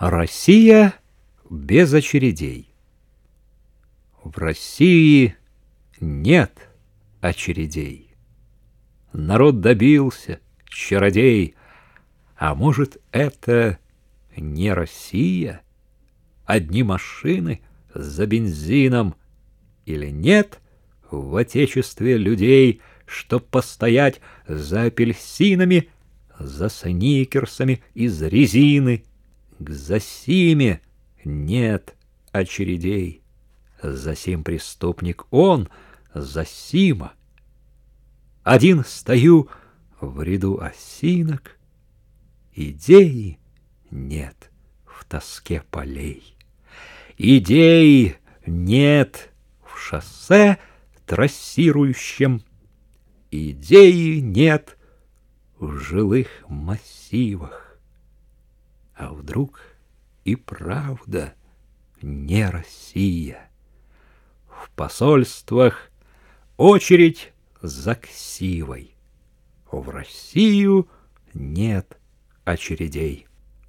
Россия без очередей. В России нет очередей. Народ добился, чародей, а может, это не Россия? Одни машины за бензином или нет в отечестве людей, чтоб постоять за апельсинами, за сникерсами из резины, к Засиме нет очередей. Засим преступник он, Засима. Один стою в ряду осинок, Идеи нет в тоске полей. Идеи нет в шоссе трассирующем, Идеи нет в жилых массивах. Вдруг и правда не Россия? В посольствах очередь за ксивой. В Россию нет очередей.